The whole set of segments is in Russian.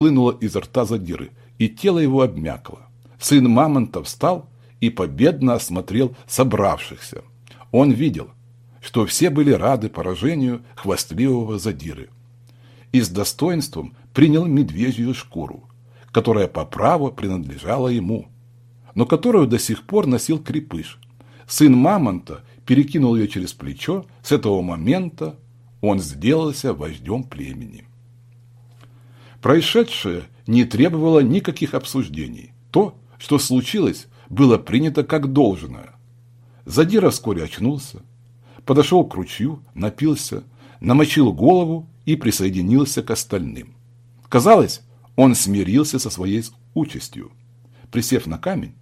хлынула изо рта задиры, и тело его обмякло. Сын Мамонта встал и победно осмотрел собравшихся. Он видел, что все были рады поражению хвастливого задиры. И с достоинством принял медвежью шкуру, которая по праву принадлежала ему, но которую до сих пор носил крепыш. Сын Мамонта перекинул ее через плечо, с этого момента он сделался вождем племени. Происшедшее не требовало никаких обсуждений. То, что случилось, было принято как должное. Задира вскоре очнулся, подошел к ручью, напился, намочил голову и присоединился к остальным. Казалось, он смирился со своей участью. Присев на камень,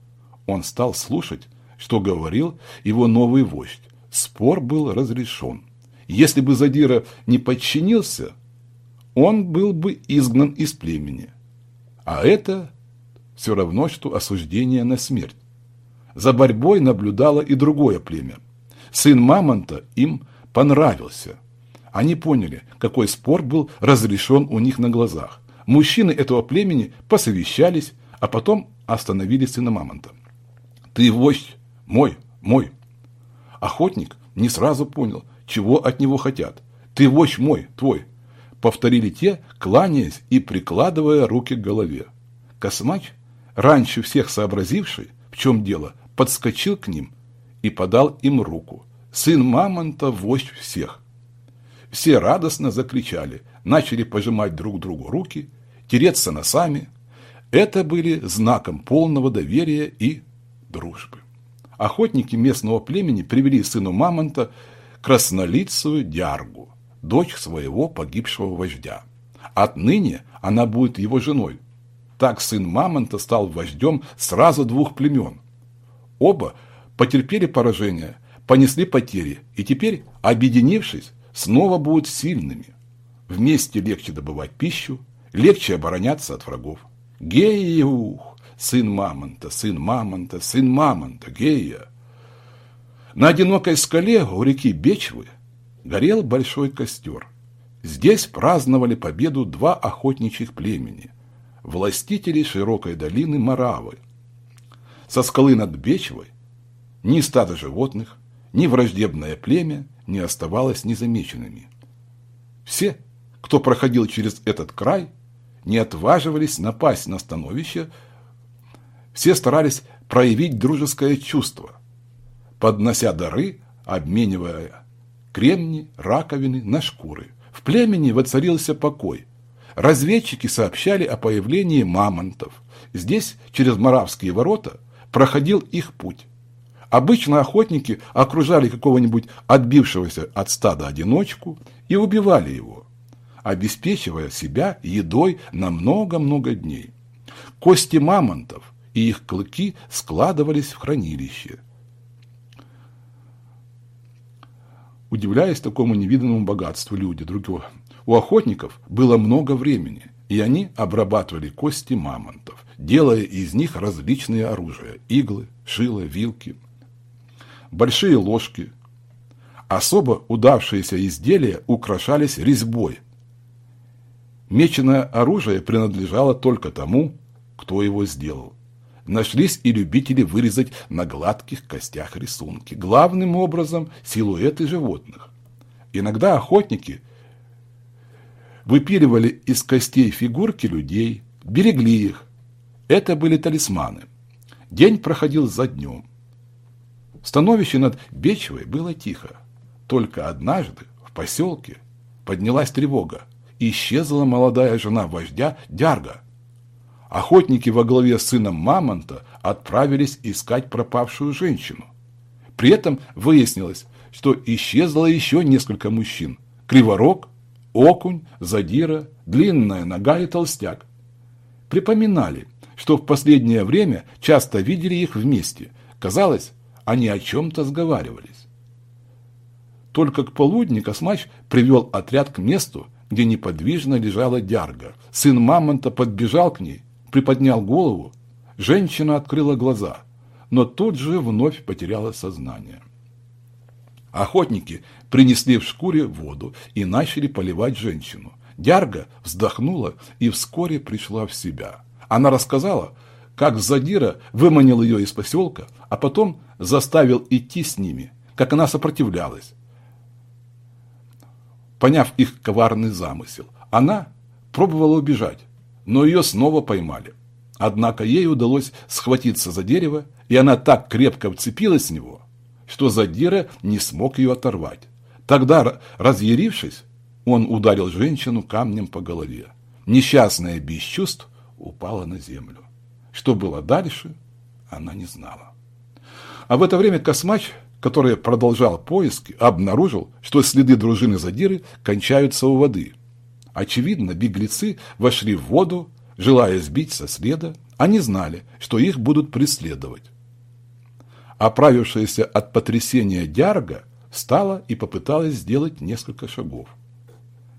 он стал слушать, что говорил его новый вождь. Спор был разрешен. Если бы Задира не подчинился, он был бы изгнан из племени. А это все равно, что осуждение на смерть. За борьбой наблюдало и другое племя. Сын Мамонта им понравился. Они поняли, какой спор был разрешен у них на глазах. Мужчины этого племени посовещались, а потом остановили сына Мамонта. «Ты вождь мой, мой». Охотник не сразу понял, чего от него хотят. «Ты вождь мой, твой» повторили те, кланяясь и прикладывая руки к голове. Космач, раньше всех сообразивший, в чем дело, подскочил к ним и подал им руку. Сын Мамонта – вождь всех. Все радостно закричали, начали пожимать друг другу руки, тереться носами. Это были знаком полного доверия и дружбы. Охотники местного племени привели сыну Мамонта краснолицую дяргу – дочь своего погибшего вождя. Отныне она будет его женой. Так сын Мамонта стал вождем сразу двух племен. Оба потерпели поражение, понесли потери, и теперь, объединившись, снова будут сильными. Вместе легче добывать пищу, легче обороняться от врагов. Геюх, сын Мамонта, сын Мамонта, сын Мамонта, Гея. На одинокой скале у реки Бечвы горел большой костер. Здесь праздновали победу два охотничьих племени, властители широкой долины Маравы. Со скалы над Бечевой ни стадо животных, ни враждебное племя не оставалось незамеченными. Все, кто проходил через этот край, не отваживались напасть на становище, все старались проявить дружеское чувство, поднося дары, обменивая кремни, раковины на шкуры. В племени воцарился покой. Разведчики сообщали о появлении мамонтов. Здесь, через Моравские ворота, проходил их путь. Обычно охотники окружали какого-нибудь отбившегося от стада одиночку и убивали его, обеспечивая себя едой на много-много дней. Кости мамонтов и их клыки складывались в хранилище – удивляясь такому невиданному богатству люди другого. У охотников было много времени, и они обрабатывали кости мамонтов, делая из них различные оружия – иглы, шило, вилки, большие ложки. Особо удавшиеся изделия украшались резьбой. Меченое оружие принадлежало только тому, кто его сделал. Нашлись и любители вырезать на гладких костях рисунки, главным образом силуэты животных. Иногда охотники выпиливали из костей фигурки людей, берегли их. Это были талисманы. День проходил за днем. В становище над Бечевой было тихо. Только однажды в поселке поднялась тревога. Исчезла молодая жена вождя Дярга – охотники во главе с сыном Мамонта отправились искать пропавшую женщину. При этом выяснилось, что исчезло еще несколько мужчин. Криворог, окунь, задира, длинная нога и толстяк. Припоминали, что в последнее время часто видели их вместе. Казалось, они о чем-то сговаривались. Только к полудню Космач привел отряд к месту, где неподвижно лежала Дярга. Сын Мамонта подбежал к ней приподнял голову, женщина открыла глаза, но тут же вновь потеряла сознание. Охотники принесли в шкуре воду и начали поливать женщину. Дярга вздохнула и вскоре пришла в себя. Она рассказала, как Задира выманил ее из поселка, а потом заставил идти с ними, как она сопротивлялась. Поняв их коварный замысел, она пробовала убежать, но ее снова поймали. Однако ей удалось схватиться за дерево, и она так крепко вцепилась в него, что Задира не смог ее оторвать. Тогда, разъярившись, он ударил женщину камнем по голове. Несчастная без чувств упала на землю. Что было дальше, она не знала. А в это время Космач, который продолжал поиски, обнаружил, что следы дружины Задиры кончаются у воды. Очевидно, беглецы вошли в воду, желая сбить со следа, они знали, что их будут преследовать. Оправившаяся от потрясения Дярга встала и попыталась сделать несколько шагов.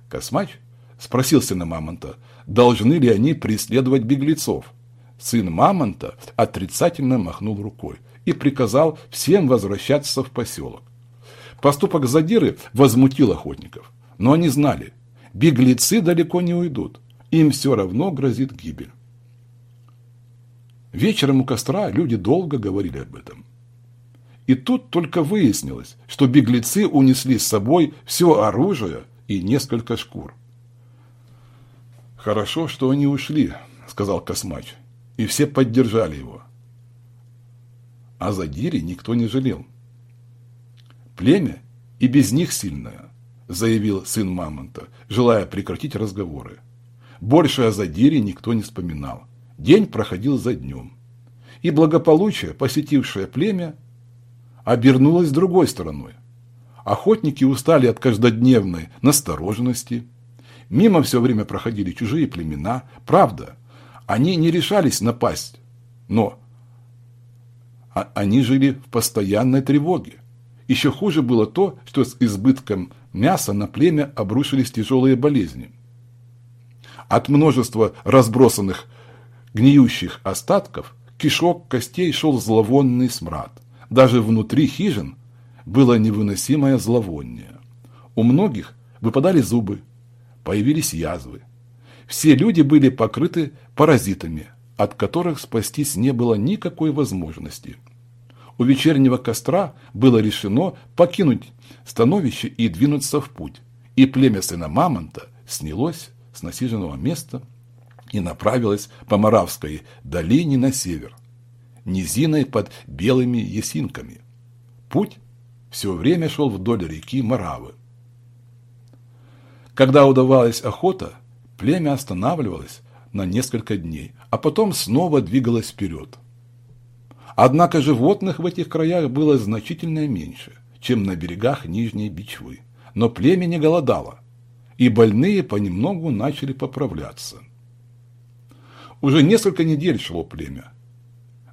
Космач спросил сына Мамонта, должны ли они преследовать беглецов. Сын Мамонта отрицательно махнул рукой и приказал всем возвращаться в поселок. Поступок задиры возмутил охотников, но они знали, беглецы далеко не уйдут, им все равно грозит гибель. Вечером у костра люди долго говорили об этом. И тут только выяснилось, что беглецы унесли с собой все оружие и несколько шкур. «Хорошо, что они ушли», — сказал Космач, и все поддержали его. А за Дири никто не жалел. «Племя и без них сильное», — заявил сын Мамонта, желая прекратить разговоры. Больше о Задире никто не вспоминал. День проходил за днем. И благополучие, посетившее племя, обернулось другой стороной. Охотники устали от каждодневной настороженности. Мимо все время проходили чужие племена. Правда, они не решались напасть, но они жили в постоянной тревоге. Еще хуже было то, что с избытком мяса на племя обрушились тяжелые болезни. От множества разбросанных гниющих остатков кишок костей шел зловонный смрад – даже внутри хижин было невыносимое зловоние. У многих выпадали зубы, появились язвы. Все люди были покрыты паразитами, от которых спастись не было никакой возможности. У вечернего костра было решено покинуть становище и двинуться в путь, и племя сына Мамонта снялось с насиженного места и направилось по Моравской долине на север низиной под белыми ясинками. Путь все время шел вдоль реки Маравы. Когда удавалась охота, племя останавливалось на несколько дней, а потом снова двигалось вперед. Однако животных в этих краях было значительно меньше, чем на берегах Нижней Бичвы. Но племя не голодало, и больные понемногу начали поправляться. Уже несколько недель шло племя,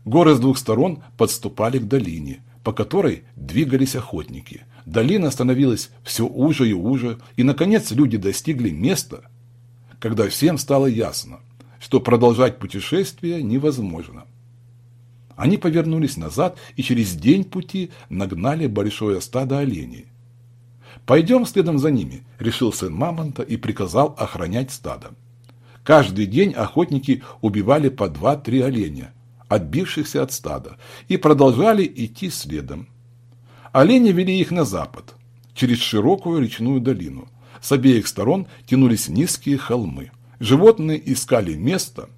Горы с двух сторон подступали к долине, по которой двигались охотники. Долина становилась все уже и уже, и, наконец, люди достигли места, когда всем стало ясно, что продолжать путешествие невозможно. Они повернулись назад и через день пути нагнали большое стадо оленей. «Пойдем следом за ними», – решил сын Мамонта и приказал охранять стадо. Каждый день охотники убивали по два-три оленя, отбившихся от стада, и продолжали идти следом. Олени вели их на запад, через широкую речную долину. С обеих сторон тянулись низкие холмы. Животные искали место,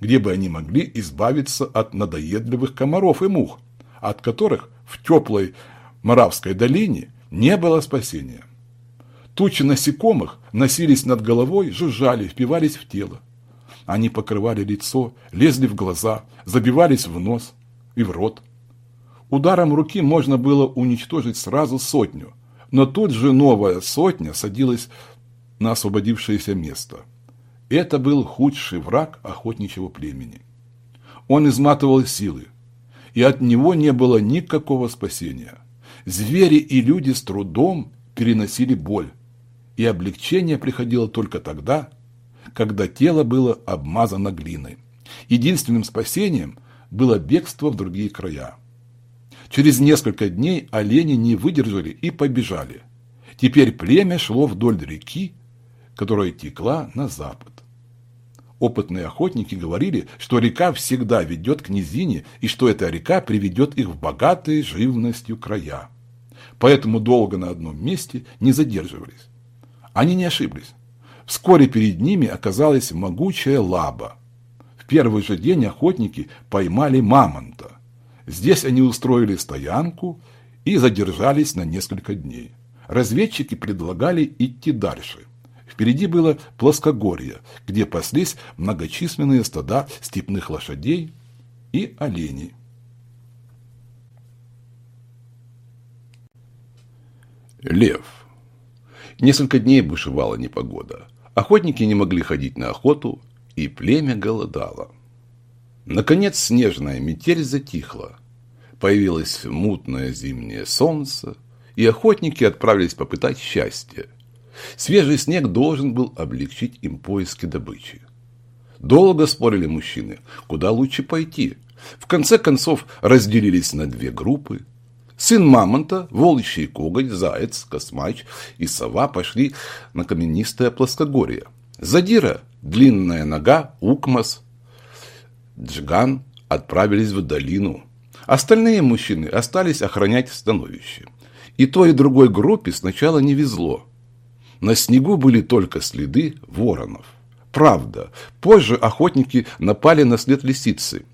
где бы они могли избавиться от надоедливых комаров и мух, от которых в теплой Моравской долине не было спасения. Тучи насекомых носились над головой, жужжали, впивались в тело. Они покрывали лицо, лезли в глаза, забивались в нос и в рот. Ударом руки можно было уничтожить сразу сотню, но тут же новая сотня садилась на освободившееся место. Это был худший враг охотничьего племени. Он изматывал силы, и от него не было никакого спасения. Звери и люди с трудом переносили боль, и облегчение приходило только тогда, когда тело было обмазано глиной. Единственным спасением было бегство в другие края. Через несколько дней олени не выдержали и побежали. Теперь племя шло вдоль реки, которая текла на запад. Опытные охотники говорили, что река всегда ведет к низине и что эта река приведет их в богатые живностью края. Поэтому долго на одном месте не задерживались. Они не ошиблись. Вскоре перед ними оказалась могучая лаба. В первый же день охотники поймали мамонта. Здесь они устроили стоянку и задержались на несколько дней. Разведчики предлагали идти дальше – Впереди было плоскогорье, где паслись многочисленные стада степных лошадей и оленей. Лев. Несколько дней бушевала непогода. Охотники не могли ходить на охоту, и племя голодало. Наконец снежная метель затихла. Появилось мутное зимнее солнце, и охотники отправились попытать счастье. Свежий снег должен был облегчить им поиски добычи. Долго спорили мужчины, куда лучше пойти. В конце концов разделились на две группы. Сын мамонта, волчий коготь, заяц, космач и сова пошли на каменистое плоскогорье. Задира, длинная нога, укмас, джиган отправились в долину. Остальные мужчины остались охранять становище. И той, и другой группе сначала не везло. На снегу были только следы воронов. Правда, позже охотники напали на след лисицы.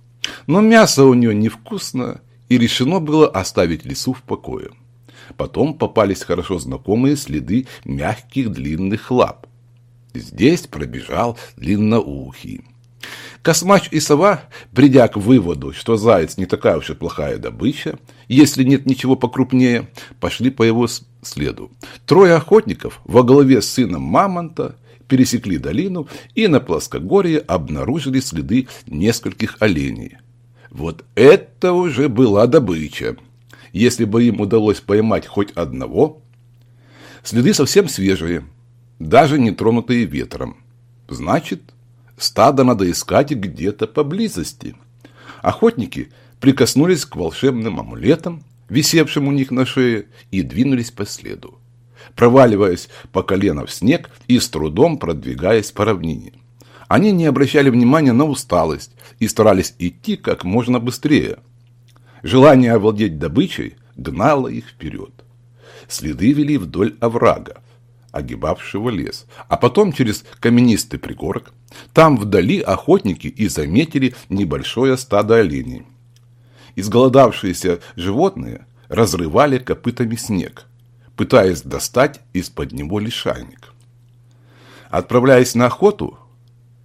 Но мясо у нее невкусно, и решено было оставить лису в покое. Потом попались хорошо знакомые следы мягких длинных лап. Здесь пробежал длинноухий. Космач и сова, придя к выводу, что заяц не такая уж и плохая добыча, если нет ничего покрупнее, пошли по его следу. Трое охотников во главе с сыном мамонта пересекли долину и на плоскогорье обнаружили следы нескольких оленей. Вот это уже была добыча. Если бы им удалось поймать хоть одного, следы совсем свежие, даже не тронутые ветром. Значит, Стадо надо искать где-то поблизости. Охотники прикоснулись к волшебным амулетам, висевшим у них на шее, и двинулись по следу, проваливаясь по колено в снег и с трудом продвигаясь по равнине. Они не обращали внимания на усталость и старались идти как можно быстрее. Желание овладеть добычей гнало их вперед. Следы вели вдоль оврага, огибавшего лес, а потом через каменистый пригорок. Там вдали охотники и заметили небольшое стадо оленей. Изголодавшиеся животные разрывали копытами снег, пытаясь достать из-под него лишайник. Отправляясь на охоту,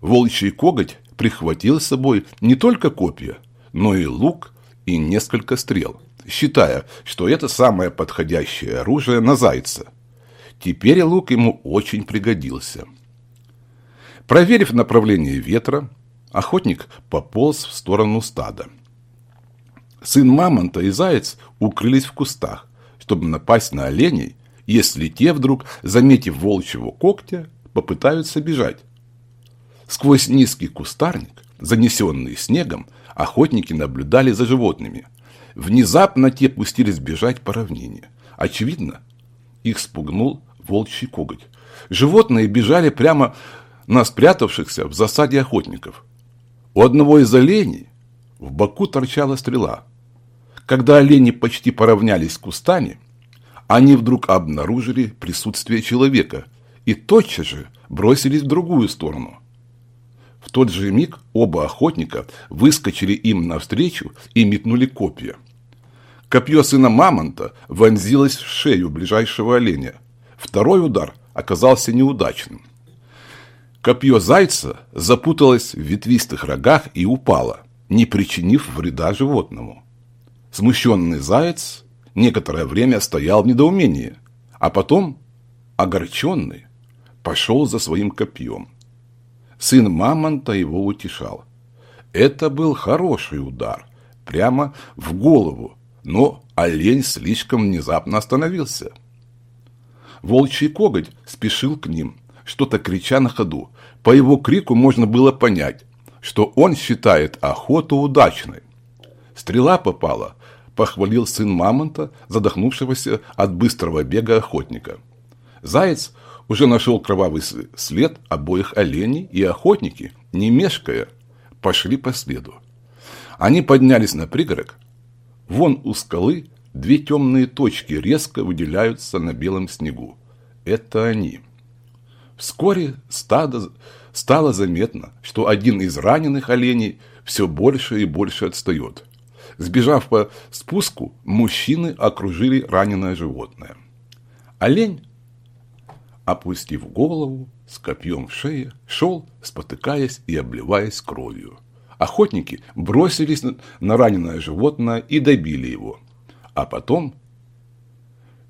волчий коготь прихватил с собой не только копья, но и лук и несколько стрел, считая, что это самое подходящее оружие на зайца – Теперь лук ему очень пригодился. Проверив направление ветра, охотник пополз в сторону стада. Сын мамонта и заяц укрылись в кустах, чтобы напасть на оленей, если те вдруг, заметив волчьего когтя, попытаются бежать. Сквозь низкий кустарник, занесенный снегом, охотники наблюдали за животными. Внезапно те пустились бежать по равнине. Очевидно, их спугнул волчий коготь. Животные бежали прямо на спрятавшихся в засаде охотников. У одного из оленей в боку торчала стрела. Когда олени почти поравнялись с кустами, они вдруг обнаружили присутствие человека и тотчас же бросились в другую сторону. В тот же миг оба охотника выскочили им навстречу и метнули копья. Копье сына мамонта вонзилось в шею ближайшего оленя – Второй удар оказался неудачным. Копье зайца запуталось в ветвистых рогах и упало, не причинив вреда животному. Смущенный заяц некоторое время стоял в недоумении, а потом, огорченный, пошел за своим копьем. Сын мамонта его утешал. Это был хороший удар, прямо в голову, но олень слишком внезапно остановился. Волчий коготь спешил к ним, что-то крича на ходу. По его крику можно было понять, что он считает охоту удачной. Стрела попала, похвалил сын мамонта, задохнувшегося от быстрого бега охотника. Заяц уже нашел кровавый след обоих оленей, и охотники, не мешкая, пошли по следу. Они поднялись на пригорок. Вон у скалы две темные точки резко выделяются на белом снегу. Это они. Вскоре стадо стало заметно, что один из раненых оленей все больше и больше отстает. Сбежав по спуску, мужчины окружили раненое животное. Олень, опустив голову, с копьем в шее, шел, спотыкаясь и обливаясь кровью. Охотники бросились на раненое животное и добили его. А потом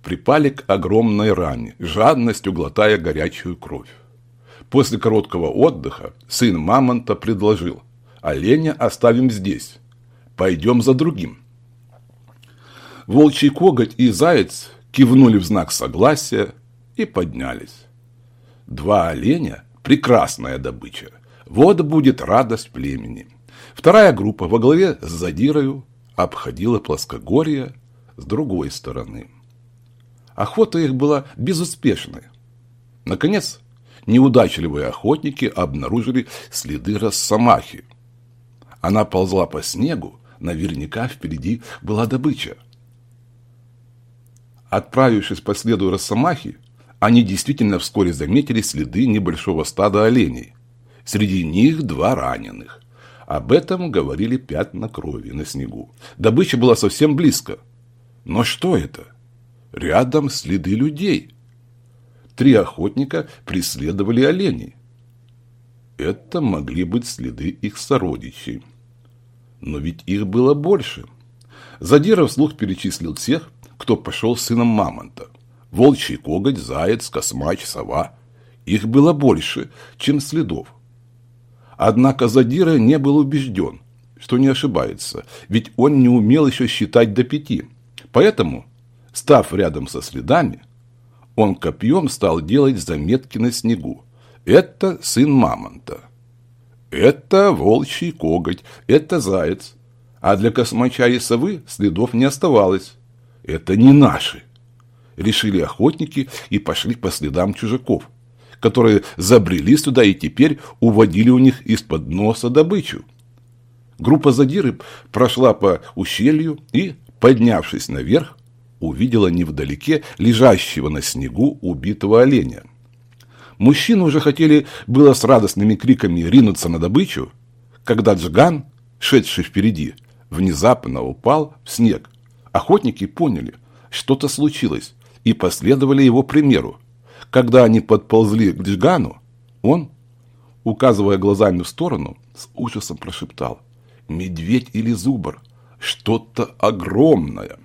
припали к огромной ране, жадностью глотая горячую кровь. После короткого отдыха сын Мамонта предложил, оленя оставим здесь, пойдем за другим. Волчий коготь и заяц кивнули в знак согласия и поднялись. Два оленя – прекрасная добыча. Вот будет радость племени. Вторая группа во главе с Задирою обходила плоскогорье с другой стороны. Охота их была безуспешной. Наконец, неудачливые охотники обнаружили следы росомахи. Она ползла по снегу, наверняка впереди была добыча. Отправившись по следу росомахи, они действительно вскоре заметили следы небольшого стада оленей. Среди них два раненых. Об этом говорили пятна крови на снегу. Добыча была совсем близко. Но что это? Рядом следы людей. Три охотника преследовали оленей. Это могли быть следы их сородичей. Но ведь их было больше. Задира вслух перечислил тех, кто пошел с сыном мамонта. Волчий коготь, заяц, космач, сова. Их было больше, чем следов. Однако Задира не был убежден, что не ошибается, ведь он не умел еще считать до пяти. Поэтому, став рядом со следами, он копьем стал делать заметки на снегу. Это сын мамонта. Это волчий коготь, это заяц. А для космача и совы следов не оставалось. Это не наши. Решили охотники и пошли по следам чужаков, которые забрели сюда и теперь уводили у них из-под носа добычу. Группа задиры прошла по ущелью и, поднявшись наверх, увидела невдалеке лежащего на снегу убитого оленя. Мужчины уже хотели было с радостными криками ринуться на добычу, когда Джиган, шедший впереди, внезапно упал в снег. Охотники поняли, что-то случилось, и последовали его примеру. Когда они подползли к Джигану, он, указывая глазами в сторону, с ужасом прошептал «Медведь или зубр? Что-то огромное!»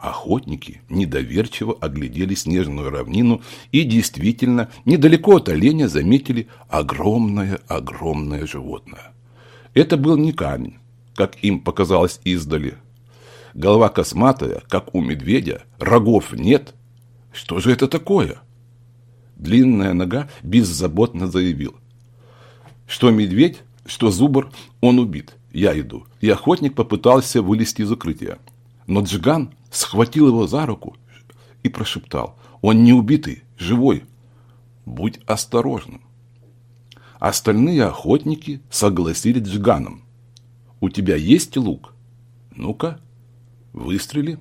Охотники недоверчиво оглядели снежную равнину и действительно недалеко от оленя заметили огромное-огромное животное. Это был не камень, как им показалось издали. Голова косматая, как у медведя, рогов нет. Что же это такое? Длинная нога беззаботно заявил. Что медведь, что зубр, он убит. Я иду. И охотник попытался вылезти из укрытия. Но Джиган схватил его за руку и прошептал. Он не убитый, живой. Будь осторожным. Остальные охотники согласились с Джиганом. У тебя есть лук? Ну-ка, выстрели.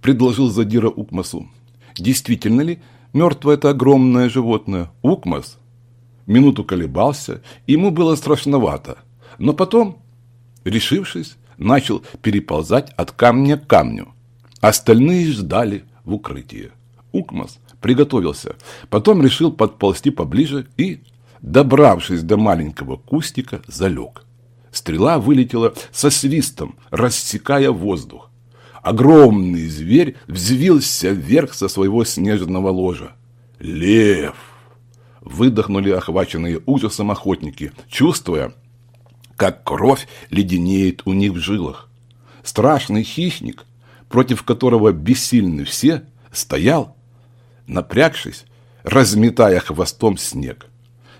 Предложил Задира Укмасу. Действительно ли мертвое это огромное животное? Укмас минуту колебался, ему было страшновато. Но потом, решившись, начал переползать от камня к камню. Остальные ждали в укрытии. Укмас приготовился, потом решил подползти поближе и, добравшись до маленького кустика, залег. Стрела вылетела со свистом, рассекая воздух. Огромный зверь взвился вверх со своего снежного ложа. «Лев!» Выдохнули охваченные ужасом охотники, чувствуя, как кровь леденеет у них в жилах. Страшный хищник, против которого бессильны все, стоял, напрягшись, разметая хвостом снег.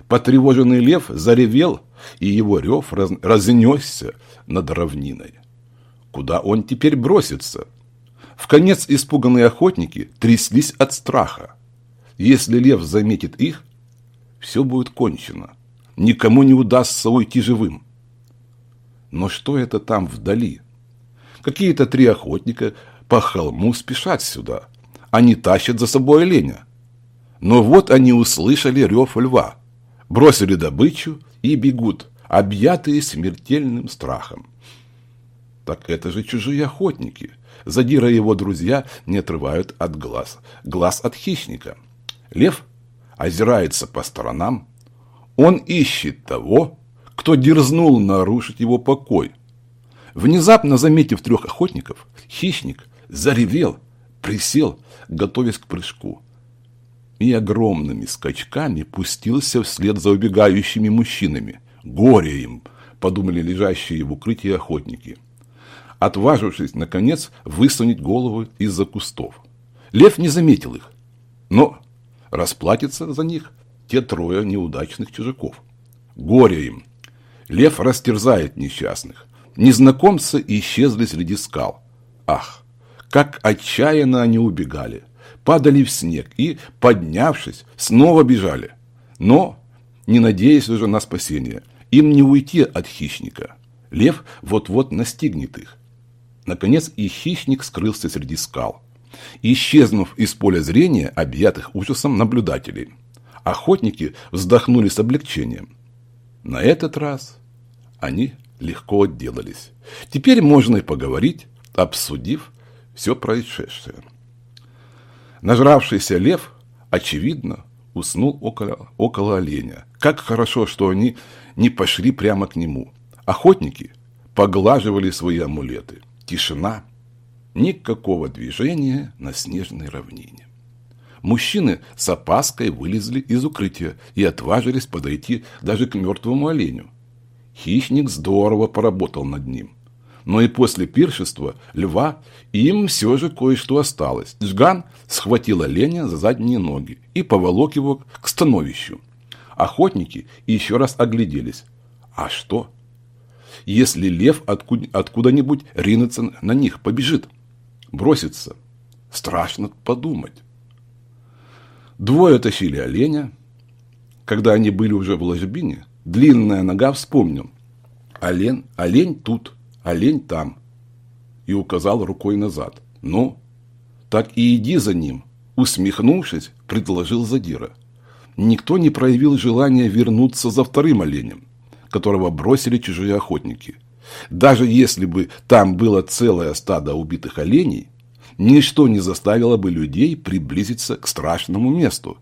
Потревоженный лев заревел, и его рев раз, разнесся над равниной. Куда он теперь бросится? В конец испуганные охотники тряслись от страха. если лев заметит их, все будет кончено. Никому не удастся уйти живым. Но что это там вдали? Какие-то три охотника по холму спешат сюда. Они тащат за собой оленя. Но вот они услышали рев льва, бросили добычу и бегут, объятые смертельным страхом. Так это же чужие охотники. Задира его друзья не отрывают от глаз. Глаз от хищника. Лев озирается по сторонам. Он ищет того, кто дерзнул нарушить его покой. Внезапно заметив трех охотников, хищник заревел, присел, готовясь к прыжку. И огромными скачками пустился вслед за убегающими мужчинами. Горе им, подумали лежащие в укрытии охотники отважившись, наконец, высунуть голову из-за кустов. Лев не заметил их, но расплатится за них те трое неудачных чужаков. Горе им! Лев растерзает несчастных. Незнакомцы исчезли среди скал. Ах, как отчаянно они убегали! Падали в снег и, поднявшись, снова бежали. Но, не надеясь уже на спасение, им не уйти от хищника. Лев вот-вот настигнет их. Наконец и хищник скрылся среди скал, исчезнув из поля зрения объятых ужасом наблюдателей. Охотники вздохнули с облегчением. На этот раз они легко отделались. Теперь можно и поговорить, обсудив все происшедшее. Нажравшийся лев, очевидно, уснул около, около оленя. Как хорошо, что они не пошли прямо к нему. Охотники поглаживали свои амулеты – Тишина. Никакого движения на снежной равнине. Мужчины с опаской вылезли из укрытия и отважились подойти даже к мертвому оленю. Хищник здорово поработал над ним. Но и после пиршества льва им все же кое-что осталось. Джган схватил оленя за задние ноги и поволок его к становищу. Охотники еще раз огляделись. А что? если лев откуда-нибудь ринется на них, побежит, бросится. Страшно подумать. Двое тащили оленя. Когда они были уже в ложбине, длинная нога вспомнил. Олень, олень тут, олень там. И указал рукой назад. Ну, так и иди за ним. Усмехнувшись, предложил Задира. Никто не проявил желания вернуться за вторым оленем которого бросили чужие охотники. Даже если бы там было целое стадо убитых оленей, ничто не заставило бы людей приблизиться к страшному месту.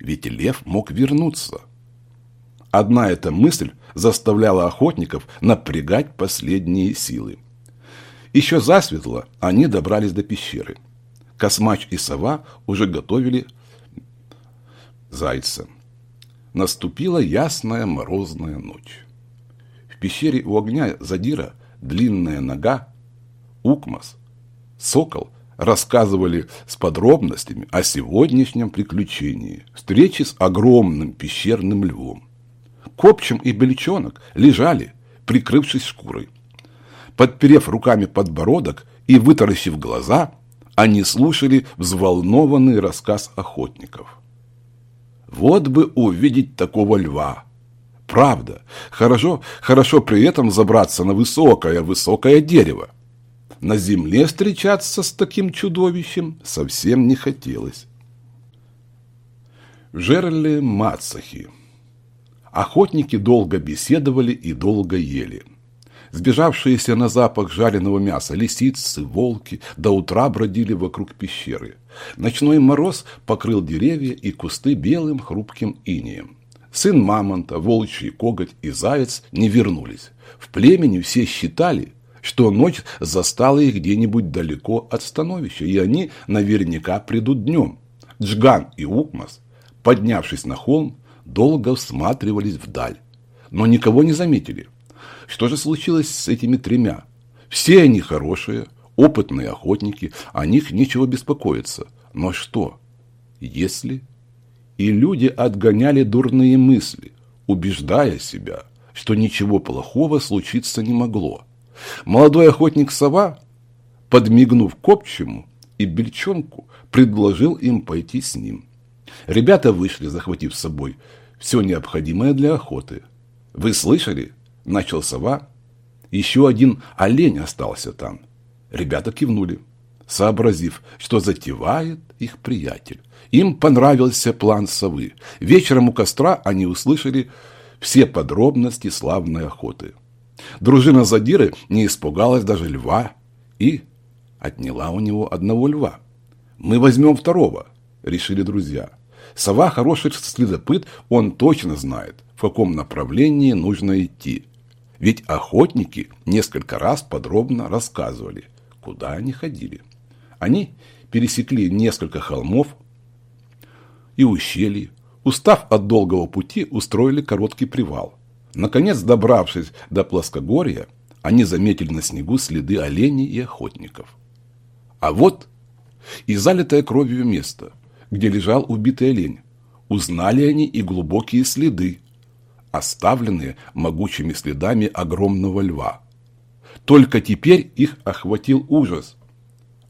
Ведь лев мог вернуться. Одна эта мысль заставляла охотников напрягать последние силы. Еще засветло они добрались до пещеры. Космач и сова уже готовили зайца. Наступила ясная морозная ночь. В пещере у огня задира длинная нога, укмас, сокол рассказывали с подробностями о сегодняшнем приключении, встрече с огромным пещерным львом. Копчим и Бельчонок лежали, прикрывшись шкурой. Подперев руками подбородок и вытаращив глаза, они слушали взволнованный рассказ охотников. Вот бы увидеть такого льва. Правда, хорошо, хорошо при этом забраться на высокое-высокое дерево. На земле встречаться с таким чудовищем совсем не хотелось. В жерле Мацахи. Охотники долго беседовали и долго ели. Сбежавшиеся на запах жареного мяса лисицы, волки до утра бродили вокруг пещеры. Ночной мороз покрыл деревья и кусты белым хрупким инеем. Сын мамонта, волчий коготь и заяц не вернулись. В племени все считали, что ночь застала их где-нибудь далеко от становища, и они наверняка придут днем. Джган и Укмас, поднявшись на холм, долго всматривались вдаль, но никого не заметили. Что же случилось с этими тремя? Все они хорошие, опытные охотники, о них нечего беспокоиться. Но что, если... И люди отгоняли дурные мысли, убеждая себя, что ничего плохого случиться не могло. Молодой охотник-сова, подмигнув копчему и Бельчонку предложил им пойти с ним. Ребята вышли, захватив с собой все необходимое для охоты. «Вы слышали?» – начал сова. «Еще один олень остался там». Ребята кивнули, сообразив, что затевает их приятель. Им понравился план совы. Вечером у костра они услышали все подробности славной охоты. Дружина задиры не испугалась даже льва и отняла у него одного льва. «Мы возьмем второго», – решили друзья. Сова хороший следопыт, он точно знает, в каком направлении нужно идти. Ведь охотники несколько раз подробно рассказывали, куда они ходили. Они пересекли несколько холмов и ущелий, устав от долгого пути, устроили короткий привал. Наконец, добравшись до плоскогорья, они заметили на снегу следы оленей и охотников. А вот и залитое кровью место, где лежал убитый олень. Узнали они и глубокие следы, оставленные могучими следами огромного льва. Только теперь их охватил ужас.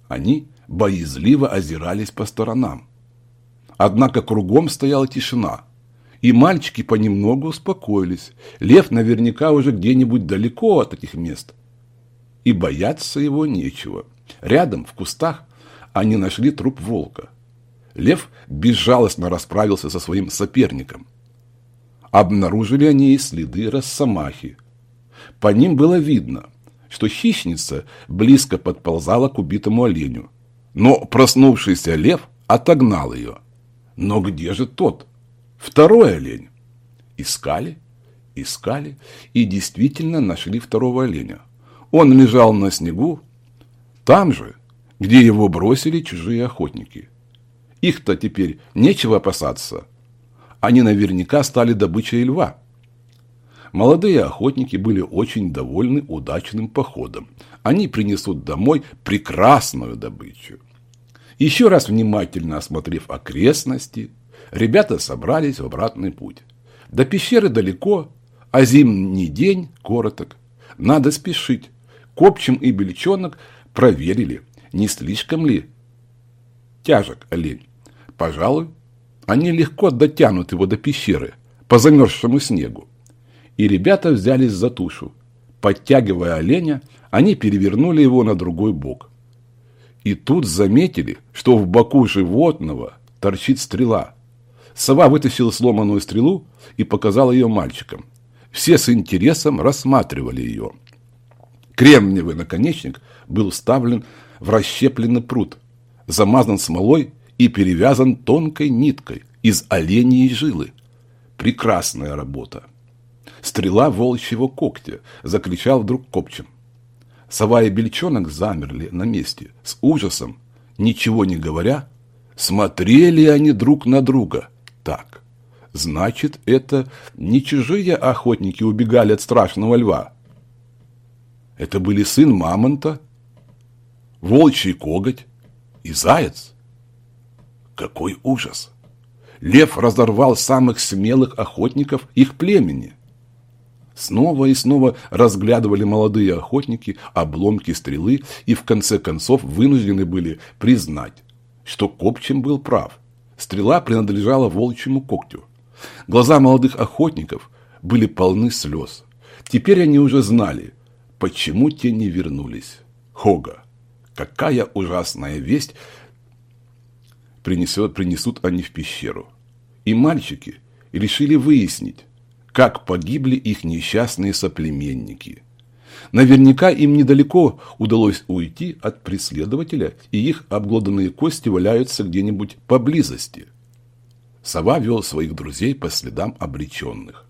Они боязливо озирались по сторонам. Однако кругом стояла тишина, и мальчики понемногу успокоились. Лев наверняка уже где-нибудь далеко от этих мест. И бояться его нечего. Рядом, в кустах, они нашли труп волка. Лев безжалостно расправился со своим соперником. Обнаружили они и следы росомахи. По ним было видно, что хищница близко подползала к убитому оленю. Но проснувшийся лев отогнал ее. Но где же тот? Второй олень. Искали, искали и действительно нашли второго оленя. Он лежал на снегу, там же, где его бросили чужие охотники. Их-то теперь нечего опасаться. Они наверняка стали добычей льва. Молодые охотники были очень довольны удачным походом. Они принесут домой прекрасную добычу. Еще раз внимательно осмотрев окрестности, ребята собрались в обратный путь. До пещеры далеко, а зимний день короток. Надо спешить. Копчим и Бельчонок проверили, не слишком ли тяжек олень. Пожалуй, они легко дотянут его до пещеры по замерзшему снегу. И ребята взялись за тушу. Подтягивая оленя, они перевернули его на другой бок. И тут заметили, что в боку животного торчит стрела. Сова вытащила сломанную стрелу и показала ее мальчикам. Все с интересом рассматривали ее. Кремниевый наконечник был вставлен в расщепленный пруд, замазан смолой и перевязан тонкой ниткой из оленьей жилы. Прекрасная работа. Стрела волчьего когтя, закричал вдруг копчем. Сова и бельчонок замерли на месте, с ужасом, ничего не говоря, смотрели они друг на друга. Так, значит, это не чужие охотники убегали от страшного льва, это были сын мамонта, волчий коготь и заяц. Какой ужас! Лев разорвал самых смелых охотников их племени. Снова и снова разглядывали молодые охотники обломки стрелы и в конце концов вынуждены были признать, что Копчим был прав. Стрела принадлежала волчьему когтю. Глаза молодых охотников были полны слез. Теперь они уже знали, почему те не вернулись? Хога, какая ужасная весть принесет, принесут они в пещеру. И мальчики решили выяснить, как погибли их несчастные соплеменники. Наверняка им недалеко удалось уйти от преследователя, и их обглоданные кости валяются где-нибудь поблизости. Сова вел своих друзей по следам обреченных.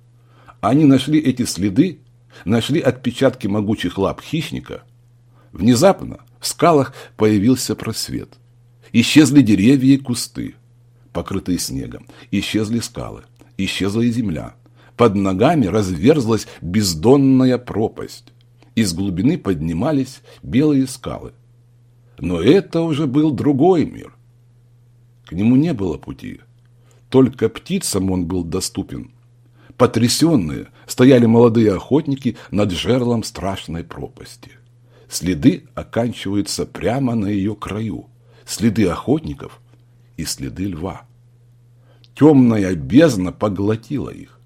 Они нашли эти следы нашли отпечатки могучих лап хищника, внезапно в скалах появился просвет. Исчезли деревья и кусты, покрытые снегом, исчезли скалы, исчезла и земля. Под ногами разверзлась бездонная пропасть. Из глубины поднимались белые скалы. Но это уже был другой мир. К нему не было пути. Только птицам он был доступен – Потрясенные стояли молодые охотники над жерлом страшной пропасти. Следы оканчиваются прямо на ее краю. Следы охотников и следы льва. Темная бездна поглотила их.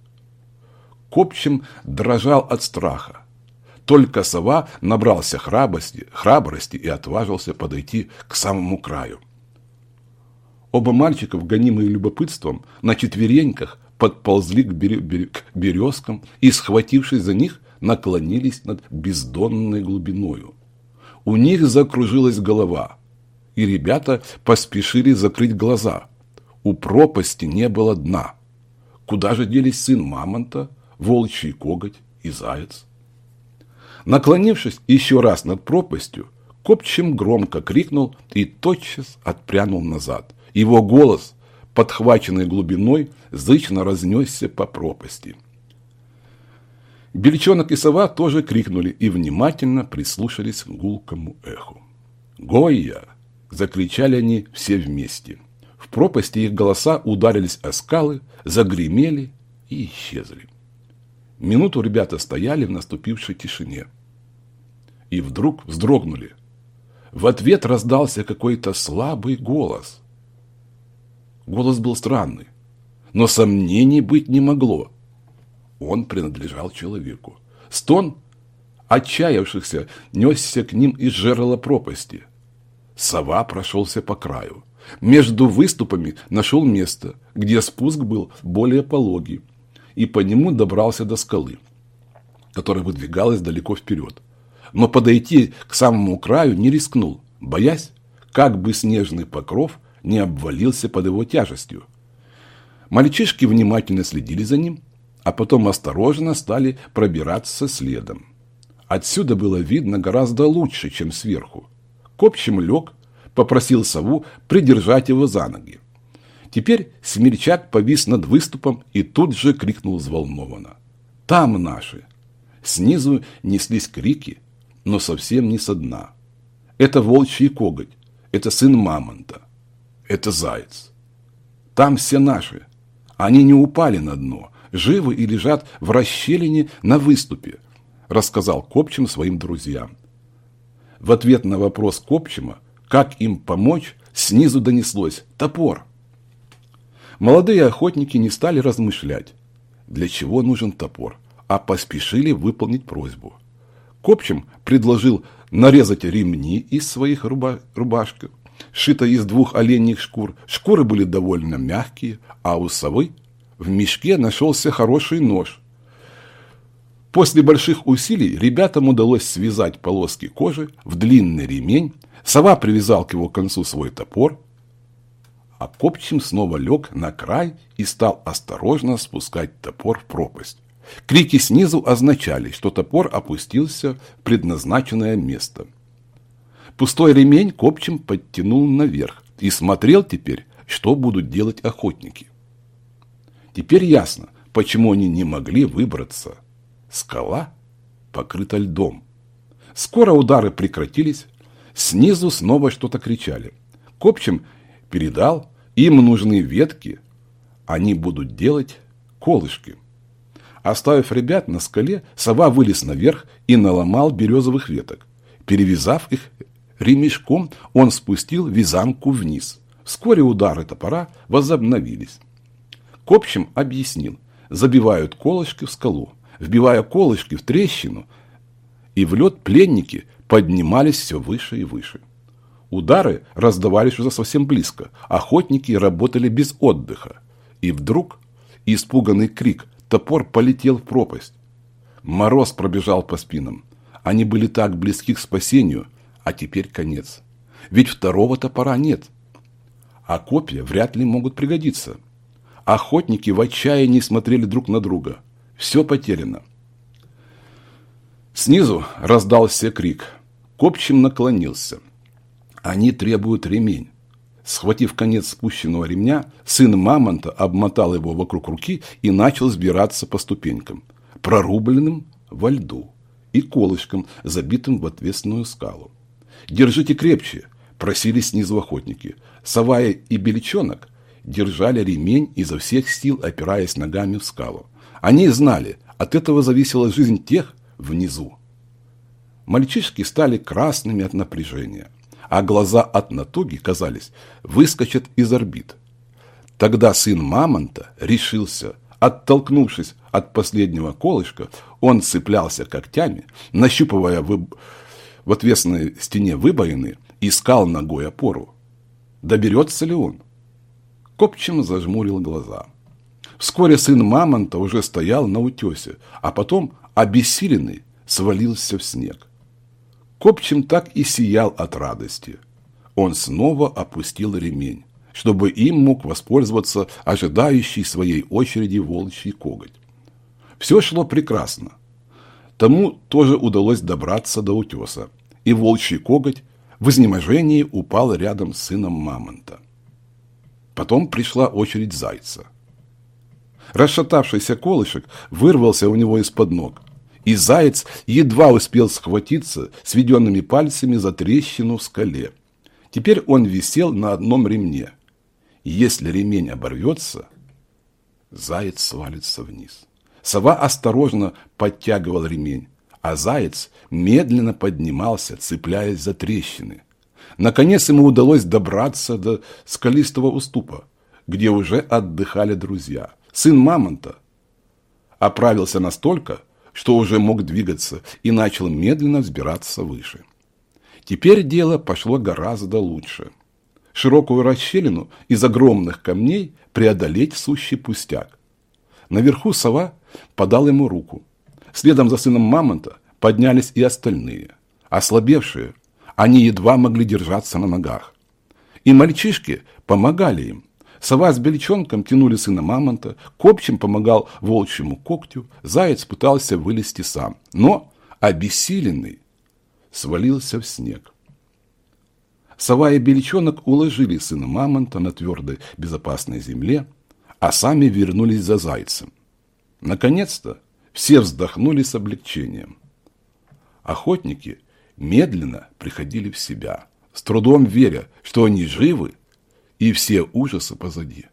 Копчим дрожал от страха. Только сова набрался храбрости, храбрости и отважился подойти к самому краю. Оба мальчика, гонимые любопытством, на четвереньках подползли к, берё к березкам и, схватившись за них, наклонились над бездонной глубиною. У них закружилась голова, и ребята поспешили закрыть глаза. У пропасти не было дна. Куда же делись сын мамонта, волчий коготь и заяц? Наклонившись еще раз над пропастью, Копчим громко крикнул и тотчас отпрянул назад. Его голос, подхваченный глубиной, зычно разнесся по пропасти. Бельчонок и сова тоже крикнули и внимательно прислушались к гулкому эху. «Гойя!» – закричали они все вместе. В пропасти их голоса ударились о скалы, загремели и исчезли. Минуту ребята стояли в наступившей тишине. И вдруг вздрогнули. В ответ раздался какой-то слабый голос. Голос был странный, но сомнений быть не могло. Он принадлежал человеку. Стон отчаявшихся несся к ним из жерла пропасти. Сова прошелся по краю. Между выступами нашел место, где спуск был более пологий, и по нему добрался до скалы, которая выдвигалась далеко вперед. Но подойти к самому краю не рискнул, боясь, как бы снежный покров не обвалился под его тяжестью. Мальчишки внимательно следили за ним, а потом осторожно стали пробираться следом. Отсюда было видно гораздо лучше, чем сверху. К общему лег, попросил сову придержать его за ноги. Теперь смельчак повис над выступом и тут же крикнул взволнованно. «Там наши!» Снизу неслись крики, но совсем не со дна. Это волчий коготь, это сын мамонта, это заяц. Там все наши. Они не упали на дно, живы и лежат в расщелине на выступе, рассказал Копчим своим друзьям. В ответ на вопрос Копчима как им помочь, снизу донеслось «Топор!». Молодые охотники не стали размышлять, для чего нужен топор, а поспешили выполнить просьбу. Копчим предложил нарезать ремни из своих руба рубашек, шито из двух оленьих шкур. Шкуры были довольно мягкие, а у совы в мешке нашелся хороший нож. После больших усилий ребятам удалось связать полоски кожи в длинный ремень, Сова привязал к его концу свой топор, а Копчим снова лег на край и стал осторожно спускать топор в пропасть. Крики снизу означали, что топор опустился в предназначенное место. Пустой ремень Копчим подтянул наверх и смотрел теперь, что будут делать охотники. Теперь ясно, почему они не могли выбраться. Скала покрыта льдом. Скоро удары прекратились, Снизу снова что-то кричали. Копчим передал, им нужны ветки, они будут делать колышки. Оставив ребят на скале, сова вылез наверх и наломал березовых веток. Перевязав их ремешком, он спустил вязанку вниз. Вскоре удары топора возобновились. Копчим объяснил, забивают колышки в скалу. Вбивая колышки в трещину и в лед пленники поднимались все выше и выше. Удары раздавались уже совсем близко. Охотники работали без отдыха. И вдруг испуганный крик, топор полетел в пропасть. Мороз пробежал по спинам. Они были так близки к спасению, а теперь конец. Ведь второго топора нет. А копья вряд ли могут пригодиться. Охотники в отчаянии смотрели друг на друга. Все потеряно. Снизу раздался крик. Копчим наклонился. Они требуют ремень. Схватив конец спущенного ремня, сын мамонта обмотал его вокруг руки и начал сбираться по ступенькам, прорубленным во льду и колышком, забитым в ответственную скалу. «Держите крепче!» – просили снизу охотники. Совая и Беличонок держали ремень изо всех сил, опираясь ногами в скалу. Они знали, от этого зависела жизнь тех, внизу. Мальчишки стали красными от напряжения. а глаза от натуги, казались, выскочат из орбит. Тогда сын мамонта решился, оттолкнувшись от последнего колышка, он цеплялся когтями, нащупывая в, в отвесной стене выбоины, искал ногой опору. Доберется ли он? Копчим зажмурил глаза. Вскоре сын мамонта уже стоял на утесе, а потом, обессиленный, свалился в снег. Копчим так и сиял от радости. Он снова опустил ремень, чтобы им мог воспользоваться ожидающий своей очереди волчий коготь. Все шло прекрасно. Тому тоже удалось добраться до утеса, и волчий коготь в изнеможении упал рядом с сыном мамонта. Потом пришла очередь зайца. Расшатавшийся колышек вырвался у него из-под ног, и заяц едва успел схватиться сведенными пальцами за трещину в скале. Теперь он висел на одном ремне. Если ремень оборвется, заяц свалится вниз. Сова осторожно подтягивал ремень, а заяц медленно поднимался, цепляясь за трещины. Наконец ему удалось добраться до скалистого уступа, где уже отдыхали друзья. Сын мамонта оправился настолько, что уже мог двигаться и начал медленно взбираться выше. Теперь дело пошло гораздо лучше. Широкую расщелину из огромных камней преодолеть сущий пустяк. Наверху сова подал ему руку. Следом за сыном мамонта поднялись и остальные. Ослабевшие, они едва могли держаться на ногах. И мальчишки помогали им. Сова с бельчонком тянули сына мамонта, копчим помогал волчьему когтю, заяц пытался вылезти сам, но, обессиленный, свалился в снег. Сова и бельчонок уложили сына мамонта на твердой безопасной земле, а сами вернулись за зайцем. Наконец-то все вздохнули с облегчением. Охотники медленно приходили в себя, с трудом веря, что они живы и все ужасы позади.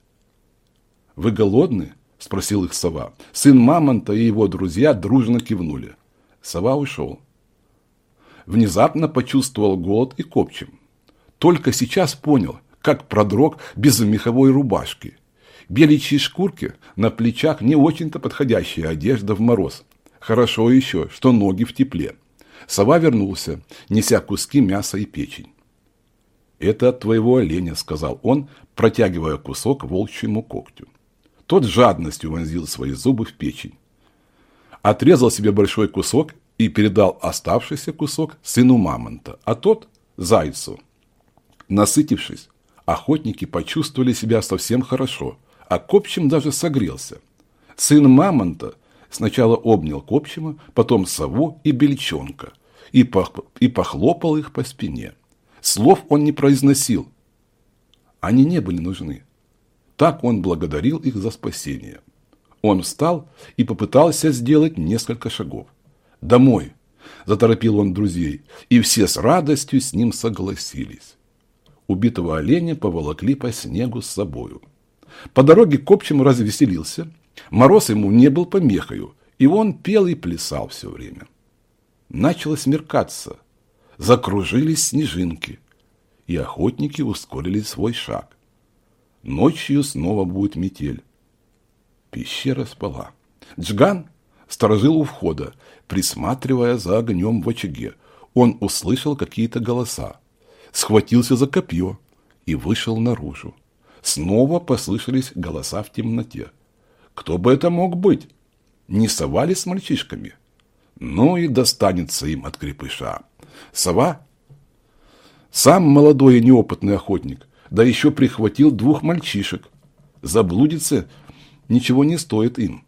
«Вы голодны?» – спросил их сова. Сын мамонта и его друзья дружно кивнули. Сова ушел. Внезапно почувствовал голод и копчим. Только сейчас понял, как продрог без меховой рубашки. Беличьи шкурки на плечах не очень-то подходящая одежда в мороз. Хорошо еще, что ноги в тепле. Сова вернулся, неся куски мяса и печень. «Это от твоего оленя», — сказал он, протягивая кусок волчьему когтю. Тот жадностью вонзил свои зубы в печень. Отрезал себе большой кусок и передал оставшийся кусок сыну мамонта, а тот – зайцу. Насытившись, охотники почувствовали себя совсем хорошо, а Копчим даже согрелся. Сын мамонта сначала обнял Копчима, потом сову и бельчонка и, пох и похлопал их по спине. Слов он не произносил. Они не были нужны. Так он благодарил их за спасение. Он встал и попытался сделать несколько шагов. «Домой!» – заторопил он друзей, и все с радостью с ним согласились. Убитого оленя поволокли по снегу с собою. По дороге Копчим развеселился. Мороз ему не был помехою, и он пел и плясал все время. Начало смеркаться – закружились снежинки, и охотники ускорили свой шаг. Ночью снова будет метель. Пещера спала. Джган сторожил у входа, присматривая за огнем в очаге. Он услышал какие-то голоса, схватился за копье и вышел наружу. Снова послышались голоса в темноте. Кто бы это мог быть? Не совали с мальчишками? Ну и достанется им от крепыша. Сова, сам молодой и неопытный охотник, да еще прихватил двух мальчишек. Заблудиться ничего не стоит им.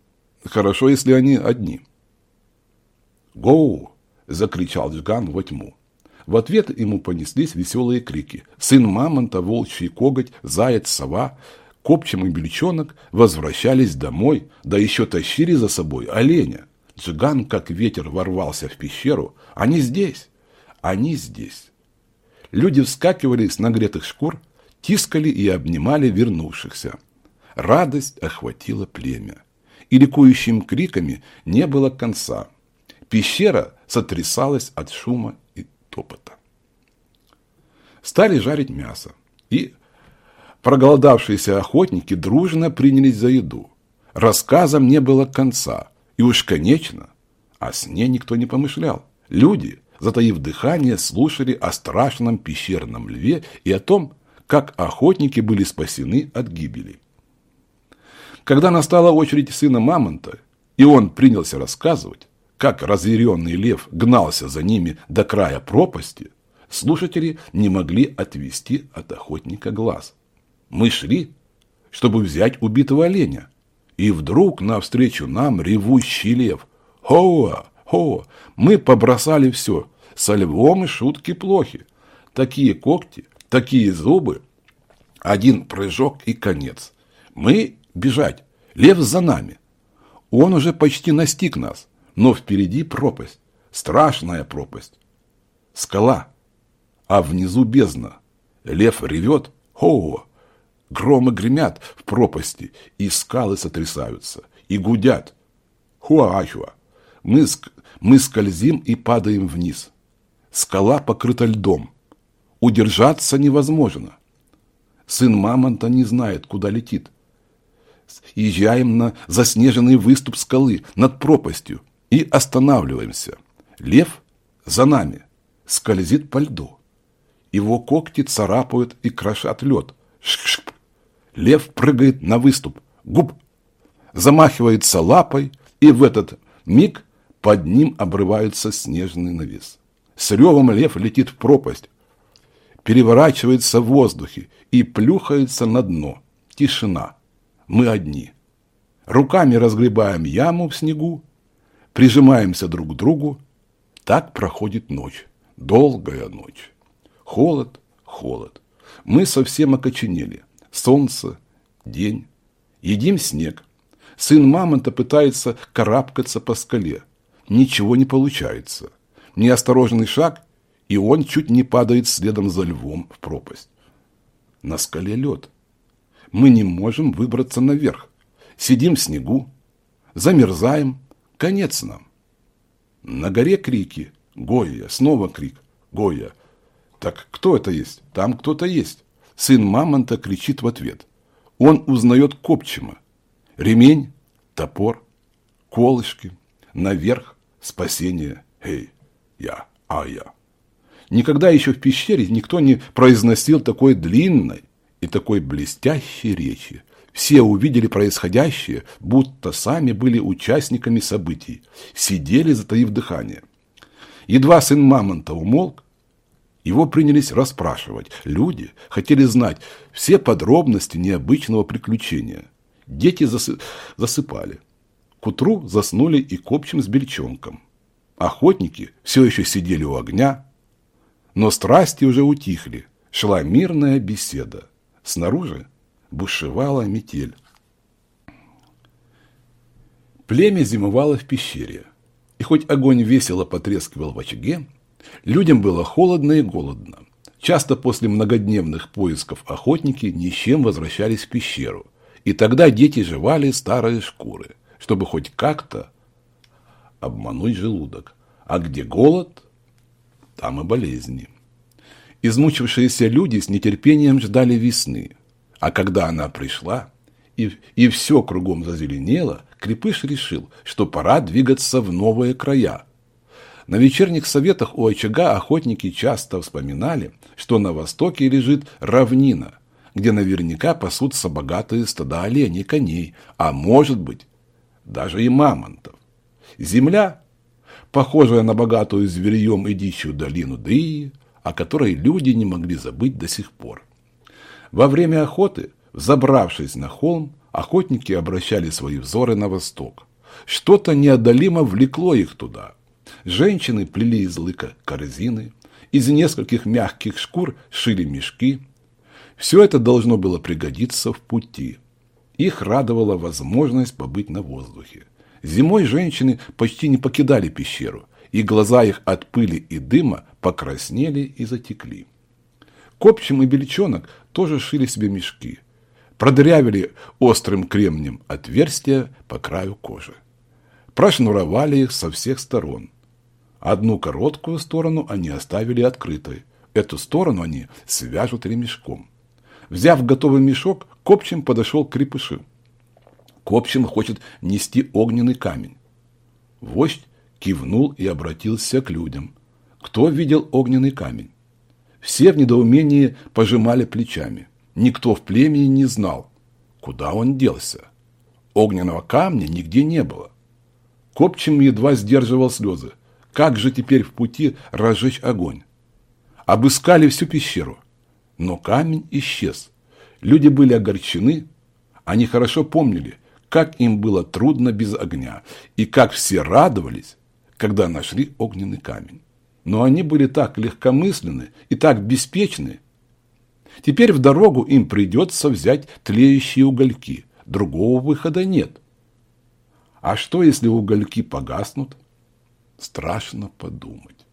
Хорошо, если они одни. «Гоу!» – закричал Джиган во тьму. В ответ ему понеслись веселые крики. Сын мамонта, волчий коготь, заяц, сова, копчим и бельчонок возвращались домой, да еще тащили за собой оленя. Джиган, как ветер, ворвался в пещеру. Они здесь. Они здесь. Люди вскакивали с нагретых шкур, тискали и обнимали вернувшихся. Радость охватила племя. И ликующим криками не было конца. Пещера сотрясалась от шума и топота. Стали жарить мясо. И проголодавшиеся охотники дружно принялись за еду. Рассказам не было конца. И уж конечно, о сне никто не помышлял. Люди, затаив дыхание, слушали о страшном пещерном льве и о том, как охотники были спасены от гибели. Когда настала очередь сына Мамонта, и он принялся рассказывать, как разъяренный лев гнался за ними до края пропасти, слушатели не могли отвести от охотника глаз. Мы шли, чтобы взять убитого оленя, и вдруг навстречу нам ревущий лев. Хоа, хоа, мы побросали все, со львом и шутки плохи. Такие когти, такие зубы, один прыжок и конец. Мы бежать, лев за нами. Он уже почти настиг нас но впереди пропасть, страшная пропасть. Скала, а внизу бездна. Лев ревет, хоу, громы гремят в пропасти, и скалы сотрясаются, и гудят. Хуахуа, мы, мы скользим и падаем вниз. Скала покрыта льдом. Удержаться невозможно. Сын мамонта не знает, куда летит. Езжаем на заснеженный выступ скалы над пропастью и останавливаемся. Лев за нами скользит по льду. Его когти царапают и крошат лед. Шк-шк. Лев прыгает на выступ. Губ. Замахивается лапой, и в этот миг под ним обрывается снежный навес. С ревом лев летит в пропасть, переворачивается в воздухе и плюхается на дно. Тишина. Мы одни. Руками разгребаем яму в снегу, прижимаемся друг к другу. Так проходит ночь, долгая ночь. Холод, холод. Мы совсем окоченели. Солнце, день. Едим снег. Сын мамонта пытается карабкаться по скале. Ничего не получается. Неосторожный шаг, и он чуть не падает следом за львом в пропасть. На скале лед. Мы не можем выбраться наверх. Сидим в снегу, замерзаем, Конец нам. На горе крики. Гоя. Снова крик. Гоя. Так кто это есть? Там кто-то есть. Сын мамонта кричит в ответ. Он узнает Копчима. Ремень, топор, колышки. Наверх спасение. Эй, я, а я. Никогда еще в пещере никто не произносил такой длинной и такой блестящей речи. Все увидели происходящее, будто сами были участниками событий, сидели, затаив дыхание. Едва сын Мамонта умолк, его принялись расспрашивать. Люди хотели знать все подробности необычного приключения. Дети засы... засыпали. К утру заснули и копчим с бельчонком. Охотники все еще сидели у огня, но страсти уже утихли. Шла мирная беседа. Снаружи бушевала метель. Племя зимовало в пещере, и хоть огонь весело потрескивал в очаге, людям было холодно и голодно. Часто после многодневных поисков охотники ни с чем возвращались в пещеру, и тогда дети жевали старые шкуры, чтобы хоть как-то обмануть желудок. А где голод, там и болезни. Измучившиеся люди с нетерпением ждали весны – а когда она пришла, и, и все кругом зазеленело, Крепыш решил, что пора двигаться в новые края. На вечерних советах у очага охотники часто вспоминали, что на востоке лежит равнина, где наверняка пасутся богатые стада оленей, коней, а может быть, даже и мамонтов. Земля, похожая на богатую зверьем и дичью долину Дыи, о которой люди не могли забыть до сих пор. Во время охоты, забравшись на холм, охотники обращали свои взоры на восток. Что-то неодолимо влекло их туда. Женщины плели из лыка корзины, из нескольких мягких шкур шили мешки. Все это должно было пригодиться в пути. Их радовала возможность побыть на воздухе. Зимой женщины почти не покидали пещеру, и глаза их от пыли и дыма покраснели и затекли. Копчим и Бельчонок тоже шили себе мешки. Продырявили острым кремнем отверстия по краю кожи. Прошнуровали их со всех сторон. Одну короткую сторону они оставили открытой. Эту сторону они свяжут ремешком. Взяв готовый мешок, Копчим подошел к крепышу. Копчим хочет нести огненный камень. Вождь кивнул и обратился к людям. Кто видел огненный камень? Все в недоумении пожимали плечами. Никто в племени не знал, куда он делся. Огненного камня нигде не было. Копчим едва сдерживал слезы. Как же теперь в пути разжечь огонь? Обыскали всю пещеру, но камень исчез. Люди были огорчены, они хорошо помнили, как им было трудно без огня, и как все радовались, когда нашли огненный камень. Но они были так легкомысленны и так беспечны. Теперь в дорогу им придется взять тлеющие угольки. Другого выхода нет. А что, если угольки погаснут? Страшно подумать.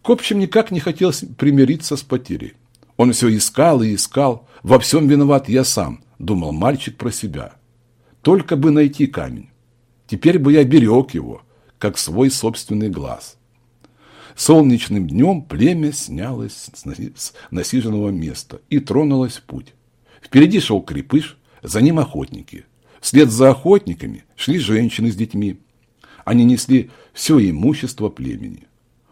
К общем, никак не хотел примириться с потерей. Он все искал и искал. Во всем виноват я сам, думал мальчик про себя. Только бы найти камень. Теперь бы я берег его, как свой собственный глаз. Солнечным днем племя снялось с насиженного места и тронулось в путь. Впереди шел крепыш, за ним охотники. Вслед за охотниками шли женщины с детьми. Они несли все имущество племени.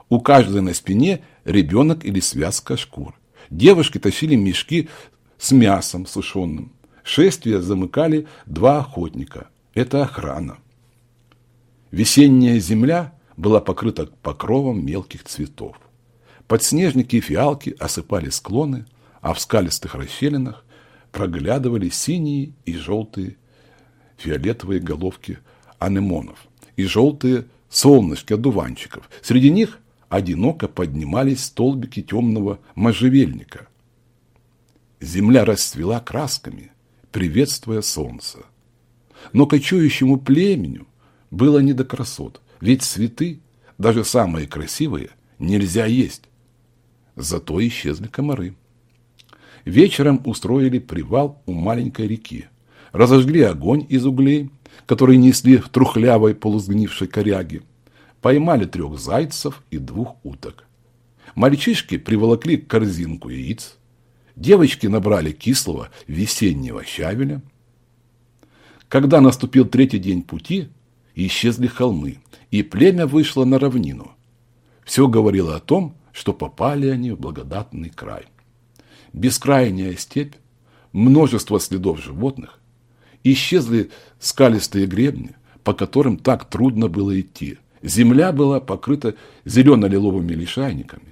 У каждой на спине ребенок или связка шкур. Девушки тащили мешки с мясом сушеным. Шествие замыкали два охотника. Это охрана. Весенняя земля была покрыта покровом мелких цветов. Подснежники и фиалки осыпали склоны, а в скалистых расщелинах проглядывали синие и желтые фиолетовые головки анемонов и желтые солнышки одуванчиков. Среди них одиноко поднимались столбики темного можжевельника. Земля расцвела красками, приветствуя солнце. Но кочующему племеню было не до красот, ведь цветы, даже самые красивые, нельзя есть. Зато исчезли комары. Вечером устроили привал у маленькой реки. Разожгли огонь из углей, которые несли в трухлявой полусгнившей коряге. Поймали трех зайцев и двух уток. Мальчишки приволокли корзинку яиц. Девочки набрали кислого весеннего щавеля. Когда наступил третий день пути, исчезли холмы, и племя вышло на равнину. Все говорило о том, что попали они в благодатный край. Бескрайняя степь, множество следов животных, исчезли скалистые гребни, по которым так трудно было идти. Земля была покрыта зелено-лиловыми лишайниками.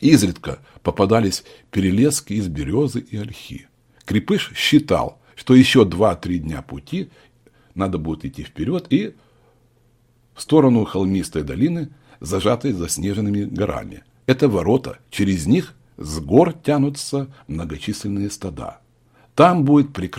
Изредка попадались перелески из березы и ольхи. Крепыш считал, что еще два-три дня пути надо будет идти вперед и в сторону холмистой долины, зажатой заснеженными горами. Это ворота, через них с гор тянутся многочисленные стада. Там будет прекрасно.